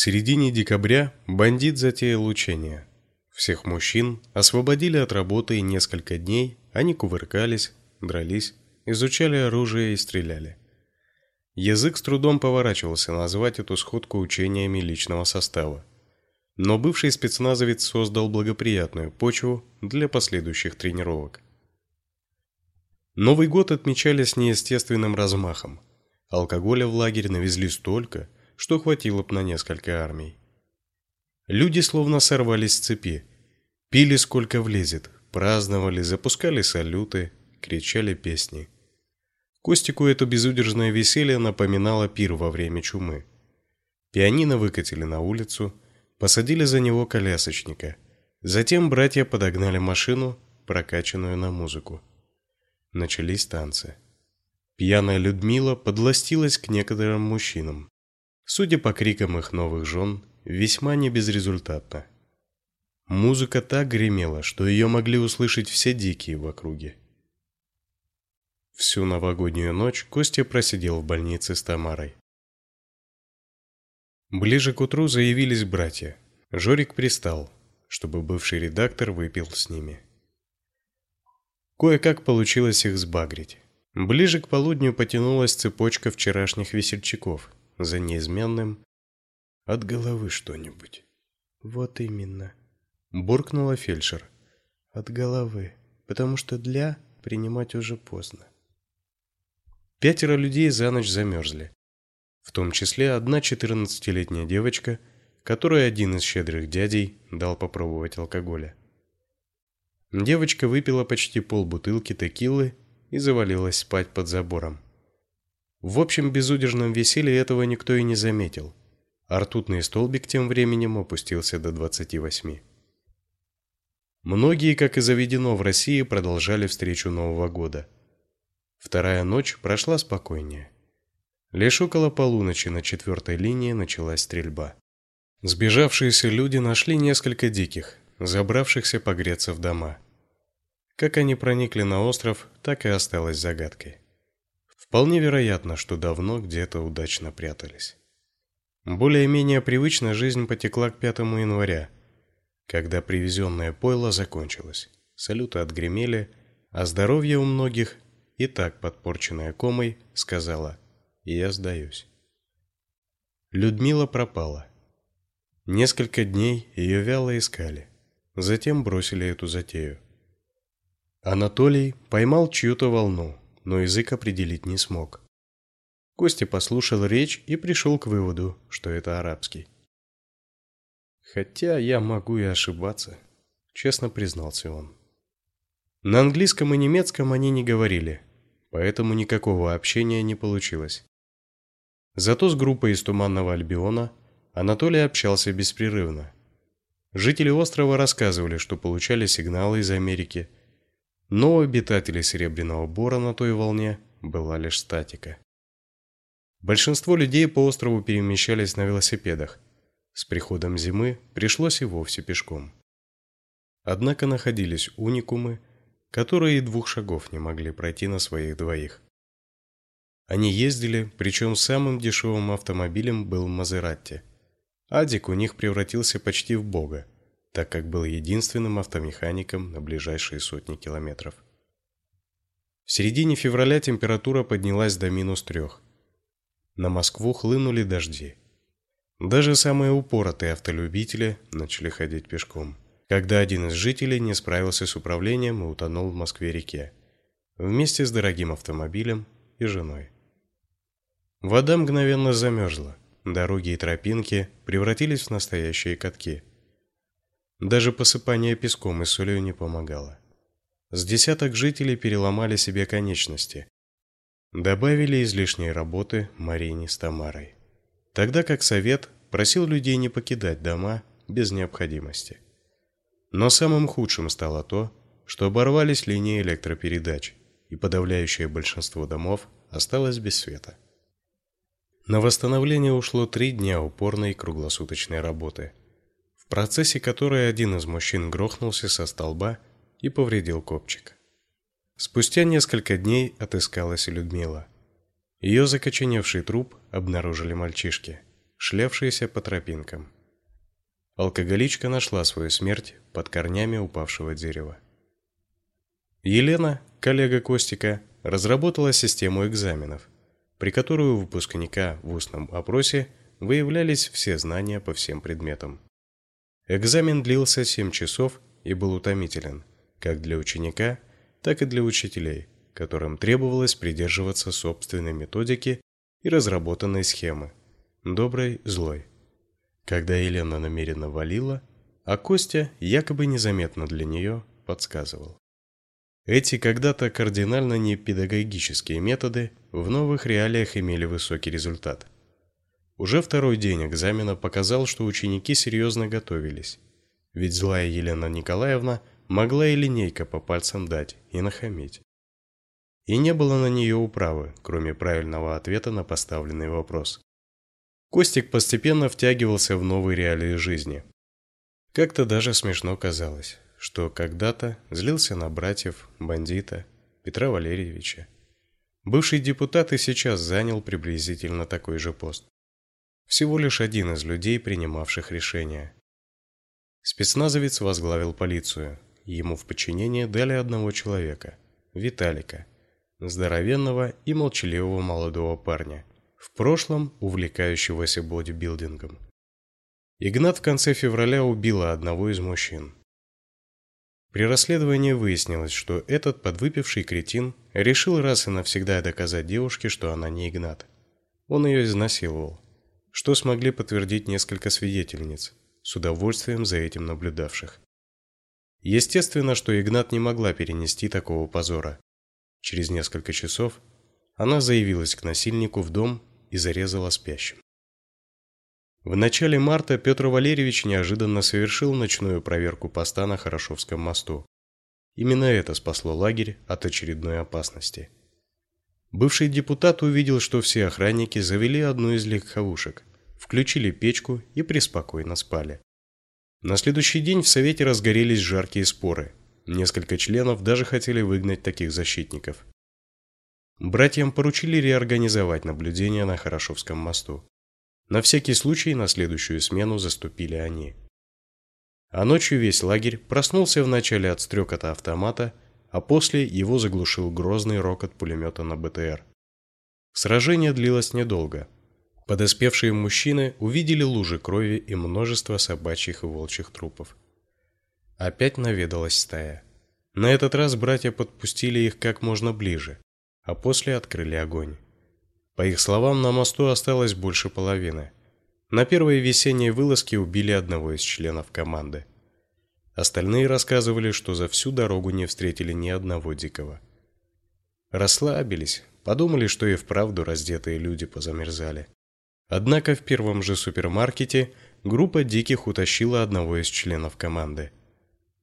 середине декабря бандит затеял учение. Всех мужчин освободили от работы и несколько дней они кувыркались, дрались, изучали оружие и стреляли. Язык с трудом поворачивался назвать эту сходку учениями личного состава. Но бывший спецназовец создал благоприятную почву для последующих тренировок. Новый год отмечали с неестественным размахом. Алкоголя в лагерь навезли столько, что хватило бы на несколько армий. Люди словно сорвались с цепи. Пили сколько влезет, праздновали, запускали салюты, кричали песни. Костику это безудержное веселье напоминало пир во время чумы. Пианино выкатили на улицу, посадили за него колясочника. Затем братья подогнали машину, прокачанную на музыку. Начались танцы. Пьяная Людмила подластилась к некоторым мужчинам. Судя по крикам их новых жен, весьма не безрезультатно. Музыка так гремела, что ее могли услышать все дикие в округе. Всю новогоднюю ночь Костя просидел в больнице с Тамарой. Ближе к утру заявились братья. Жорик пристал, чтобы бывший редактор выпил с ними. Кое-как получилось их сбагрить. Ближе к полудню потянулась цепочка вчерашних весельчаков за неизменным от головы что-нибудь. Вот именно, буркнула фельдшер. От головы, потому что для принимать уже поздно. Пятеро людей за ночь замерзли. В том числе одна четырнадцатилетняя девочка, которой один из щедрых дядей дал попробовать алкоголя. Девочка выпила почти полбутылки текилы и завалилась спать под забором. В общем безудержном веселье этого никто и не заметил. А ртутный столбик тем временем опустился до двадцати восьми. Многие, как и заведено в России, продолжали встречу Нового года. Вторая ночь прошла спокойнее. Лишь около полуночи на четвертой линии началась стрельба. Сбежавшиеся люди нашли несколько диких, забравшихся погреться в дома. Как они проникли на остров, так и осталось загадкой. Вполне вероятно, что давно где-то удачно прятались. Более-менее привычная жизнь потекла к 5 января, когда привезенное пойло закончилось. Салюты отгремели, а здоровье у многих, и так подпорченное комой, сказала: "Я сдаюсь". Людмила пропала. Несколько дней ее вяло искали. Затем бросили эту затею. Анатолий поймал чью-то волну, но язык определить не смог. Костя послушал речь и пришел к выводу, что это арабский. Хотя я могу и ошибаться, честно признался он. На английском и немецком они не говорили, поэтому никакого общения не получилось. Зато с группой из Туманного Альбиона Анатолий общался беспрерывно. Жители острова рассказывали, что получали сигналы из Америки, но у обитателей Серебряного Бора на той волне была лишь статика. Большинство людей по острову перемещались на велосипедах. С приходом зимы пришлось и вовсе пешком. Однако находились уникумы, которые и двух шагов не могли пройти на своих двоих. Они ездили, причем самым дешевым автомобилем был Мазератти. Адик у них превратился почти в бога, так как был единственным автомехаником на ближайшие сотни километров. В середине февраля температура поднялась до минус трех. На Москву хлынули дожди. Даже самые упоротые автолюбители начали ходить пешком, когда один из жителей не справился с управлением и утонул в Москве-реке вместе с дорогим автомобилем и женой. Вода мгновенно замерзла. Дороги и тропинки превратились в настоящие катки. Даже посыпание песком и солью не помогало. С десяток жителей переломали себе конечности. Добавили излишней работы Марине с Тамарой. Тогда как совет просил людей не покидать дома без необходимости. Но самым худшим стало то, что оборвались линии электропередач, и подавляющее большинство домов осталось без света. На восстановление ушло три дня упорной круглосуточной работы, процессе которой один из мужчин грохнулся со столба и повредил копчик. Спустя несколько дней отыскалась Людмила. Ее закоченевший труп обнаружили мальчишки. шлявшиеся по тропинкам. Алкоголичка нашла свою смерть под корнями упавшего дерева. Елена, коллега Костика, разработала систему экзаменов, при которой у выпускника в устном опросе выявлялись все знания по всем предметам. Экзамен длился 7 часов и был утомителен, как для ученика, так и для учителей, которым требовалось придерживаться собственной методики и разработанной схемы доброй, злой. Когда Елена намеренно валила, а Костя якобы незаметно для нее подсказывал. Эти когда-то кардинально не педагогические методы в новых реалиях имели высокий результат. Уже второй день экзамена показал, что ученики серьезно готовились. Ведь злая Елена Николаевна могла и линейка по пальцам дать и нахамить. И не было на нее управы, кроме правильного ответа на поставленный вопрос. Костик постепенно втягивался в новые реалии жизни. Как-то даже смешно казалось, что когда-то злился на братьев, бандита, Петра Валерьевича. Бывший депутат и сейчас занял приблизительно такой же пост. Всего лишь один из людей, принимавших решения. Спецназовец возглавил полицию. Ему в подчинение дали одного человека Виталика, здоровенного и молчаливого молодого парня, в прошлом увлекающегося бодибилдингом. Игнат в конце февраля убила одного из мужчин. При расследовании выяснилось, что этот подвыпивший кретин решил раз и навсегда доказать девушке, что она не Игнат. Он ее изнасиловал, что смогли подтвердить несколько свидетельниц, с удовольствием за этим наблюдавших. Естественно, что Игнат не могла перенести такого позора. Через несколько часов она заявилась к насильнику в дом и зарезала спящим. В начале марта Петр Валерьевич неожиданно совершил ночную проверку поста на Хорошевском мосту. Именно это спасло лагерь от очередной опасности. Бывший депутат увидел, что все охранники завели одну из легковушек, включили печку и преспокойно спали. На следующий день в совете разгорелись жаркие споры. Несколько членов даже хотели выгнать таких защитников. Братьям поручили реорганизовать наблюдение на Хорошевском мосту. На всякий случай на следующую смену заступили они. А ночью весь лагерь проснулся вначале от стрекота автомата, а после его заглушил грозный рокот пулемета на БТР. Сражение длилось недолго. Подоспевшие мужчины увидели лужи крови и множество собачьих и волчьих трупов. Опять наведалась стая. На этот раз братья подпустили их как можно ближе а после открыли огонь. По их словам, на мосту осталось больше половины. На первой весенней вылазке убили одного из членов команды. Остальные рассказывали, что за всю дорогу не встретили ни одного дикого. Расслабились, подумали, что и вправду раздетые люди позамерзали. Однако в первом же супермаркете группа диких утащила одного из членов команды.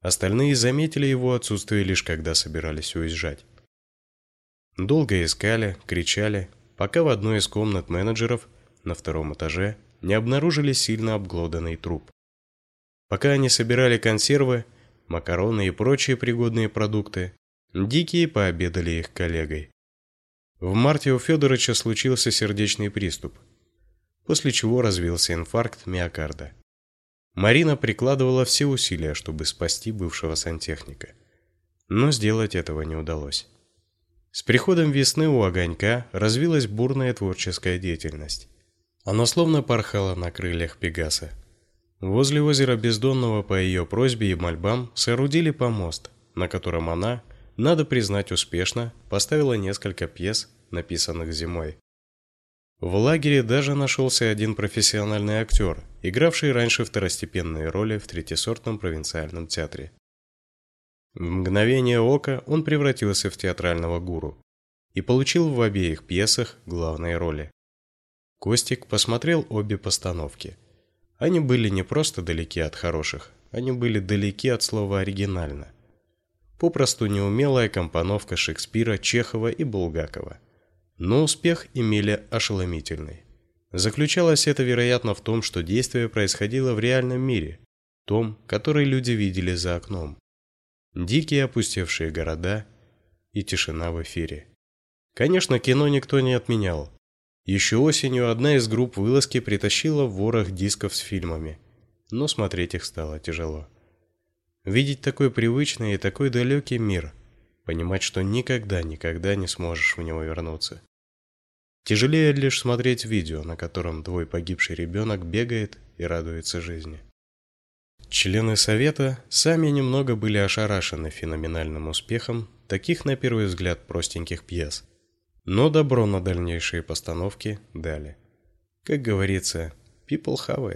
Остальные заметили его отсутствие лишь когда собирались уезжать. Долго искали, кричали, пока в одной из комнат менеджеров на втором этаже не обнаружили сильно обглоданный труп. Пока они собирали консервы, макароны и прочие пригодные продукты, дикие пообедали их коллегой. В марте у Федоровича случился сердечный приступ, после чего развился инфаркт миокарда. Марина прикладывала все усилия, чтобы спасти бывшего сантехника, но сделать этого не удалось. С приходом весны у огонька развилась бурная творческая деятельность. Она словно порхала на крыльях Пегаса. Возле озера Бездонного по ее просьбе и мольбам соорудили помост, на котором она, надо признать успешно, поставила несколько пьес, написанных зимой. В лагере даже нашелся один профессиональный актер, игравший раньше второстепенные роли в третьесортном провинциальном театре. В мгновение ока он превратился в театрального гуру и получил в обеих пьесах главные роли. Костик посмотрел обе постановки. Они были не просто далеки от хороших, они были далеки от слова оригинально. Попросту неумелая компоновка Шекспира, Чехова и Булгакова. Но успех имели ошеломительный. Заключалось это, вероятно, в том, что действие происходило в реальном мире, том, который люди видели за окном дикие опустевшие города и тишина в эфире. Конечно, кино никто не отменял. Еще осенью одна из групп вылазки притащила в ворох дисков с фильмами, но смотреть их стало тяжело. Видеть такой привычный и такой далекий мир, понимать, что никогда-никогда не сможешь в него вернуться. Тяжелее лишь смотреть видео, на котором твой погибший ребенок бегает и радуется жизни. Члены совета сами немного были ошарашены феноменальным успехом таких на первый взгляд простеньких пьес, но добро на дальнейшие постановки дали. Как говорится, people have it.